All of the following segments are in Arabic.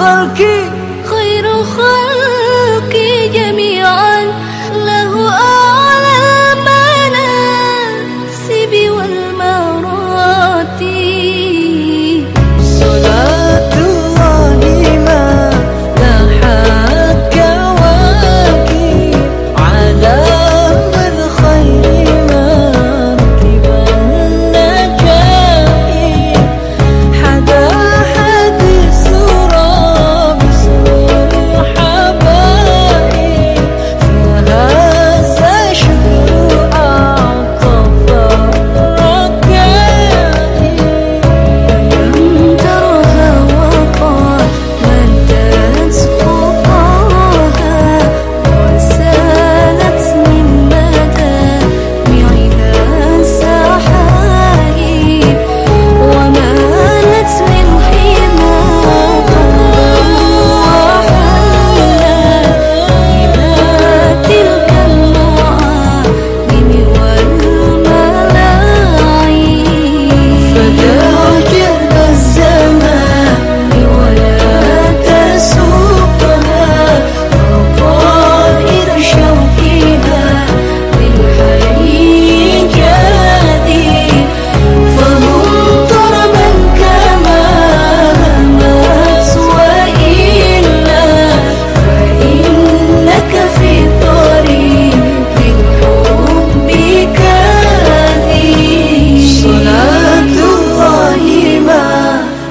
خلقي خير خلقي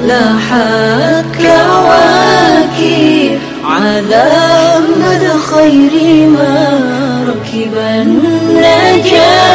لاحت كواكب على مدى خير ما ركب النجاة